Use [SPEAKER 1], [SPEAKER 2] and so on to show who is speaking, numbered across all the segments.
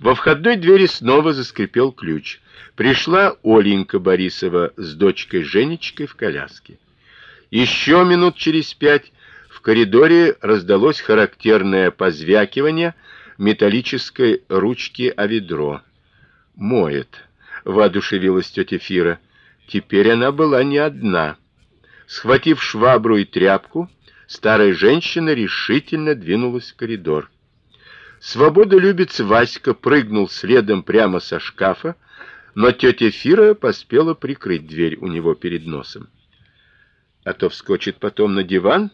[SPEAKER 1] Во входной двери снова заскрипел ключ. Пришла Оленька Борисова с дочкой Женечкой в коляске. Еще минут через пять в коридоре раздалось характерное позвякивание металлической ручки о ведро. Моет, воодушевилась тетя Фира. Теперь она была не одна. Схватив швабру и тряпку, старая женщина решительно двинулась в коридор. Свободолюбец Васька прыгнул следом прямо со шкафа, но тетя Фира поспела прикрыть дверь у него перед носом. А то вскочит потом на диван,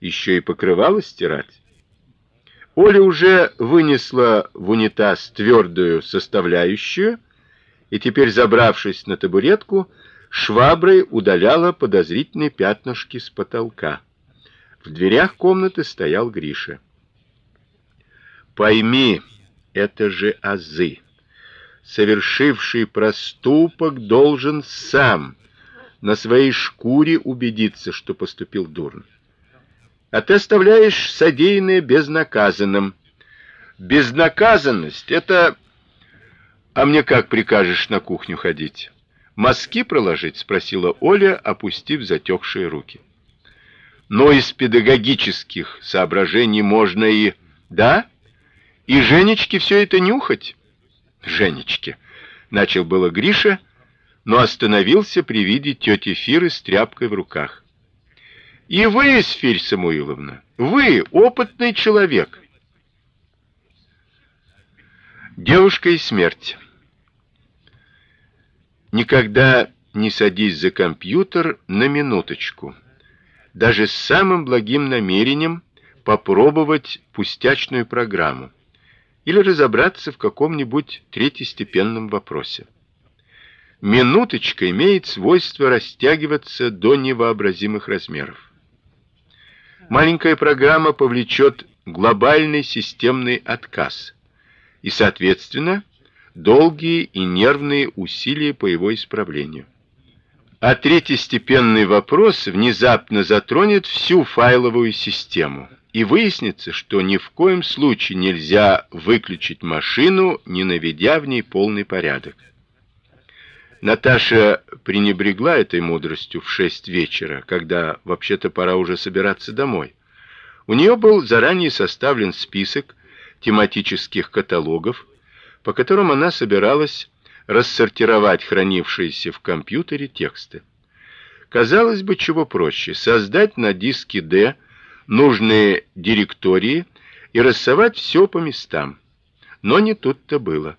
[SPEAKER 1] еще и покрывало стирать. Оля уже вынесла в унитаз твердую составляющую, и теперь, забравшись на табуретку, шваброй удаляла подозрительные пятнышки с потолка. В дверях комнаты стоял Гриша. Пойми, это же азы. Совершивший проступок должен сам на своей шкуре убедиться, что поступил дурно. А ты оставляешь содеянное безнаказанным. Безнаказанность это А мне как прикажешь на кухню ходить? Мазки проложить, спросила Оля, опустив затекшие руки. Но из педагогических соображений можно и, да? И Женечке все это нюхать. Женечке, начал было Гриша, но остановился при виде тети Фиры с тряпкой в руках. И вы, Эсфирь Самуиловна, вы опытный человек. Девушка и смерть. Никогда не садись за компьютер на минуточку. Даже с самым благим намерением попробовать пустячную программу или разобраться в каком-нибудь третьестепенном вопросе. Минуточка имеет свойство растягиваться до невообразимых размеров. Маленькая программа повлечет глобальный системный отказ и, соответственно, долгие и нервные усилия по его исправлению. А третьестепенный вопрос внезапно затронет всю файловую систему, и выяснится, что ни в коем случае нельзя выключить машину, не наведя в ней полный порядок. Наташа пренебрегла этой мудростью в шесть вечера, когда вообще-то пора уже собираться домой. У нее был заранее составлен список тематических каталогов, по которым она собиралась рассортировать хранившиеся в компьютере тексты. Казалось бы, чего проще создать на диске D нужные директории и рассовать все по местам. Но не тут-то было.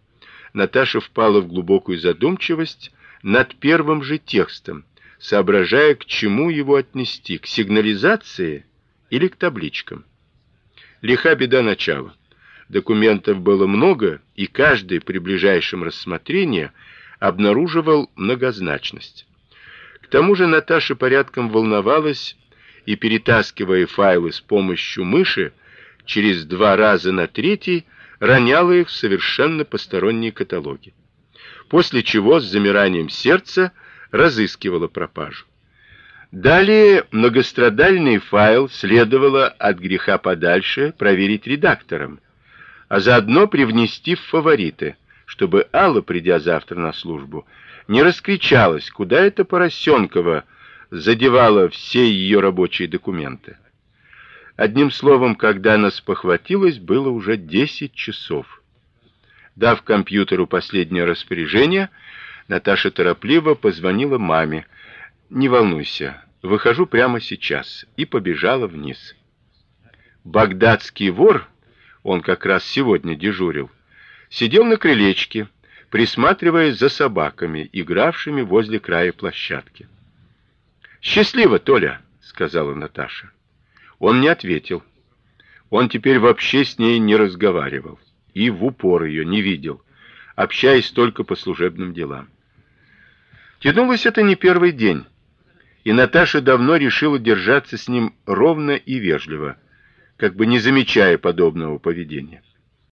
[SPEAKER 1] Наташа впала в глубокую задумчивость над первым же текстом, соображая, к чему его отнести: к сигнализации или к табличкам. Лиха беда начала. Документов было много, и каждый при ближайшем рассмотрении обнаруживал многозначность. К тому же Наташа порядком волновалась и перетаскивая файлы с помощью мыши через два раза на третий роняла их в совершенно посторонние каталоги. После чего с замиранием сердца разыскивала пропажу. Далее многострадальный файл следовало от греха подальше проверить редактором а заодно привнести в фавориты, чтобы Алла, придя завтра на службу, не раскричалась, куда это Поросенкова задевала все ее рабочие документы. Одним словом, когда она спохватилась, было уже десять часов. Дав компьютеру последнее распоряжение, Наташа торопливо позвонила маме. Не волнуйся, выхожу прямо сейчас, и побежала вниз. Багдадский вор он как раз сегодня дежурил, сидел на крылечке, присматривая за собаками, игравшими возле края площадки. "Счастливо, Толя", сказала Наташа. Он не ответил. Он теперь вообще с ней не разговаривал и в упор ее не видел, общаясь только по служебным делам. Тянулось это не первый день, и Наташа давно решила держаться с ним ровно и вежливо как бы не замечая подобного поведения.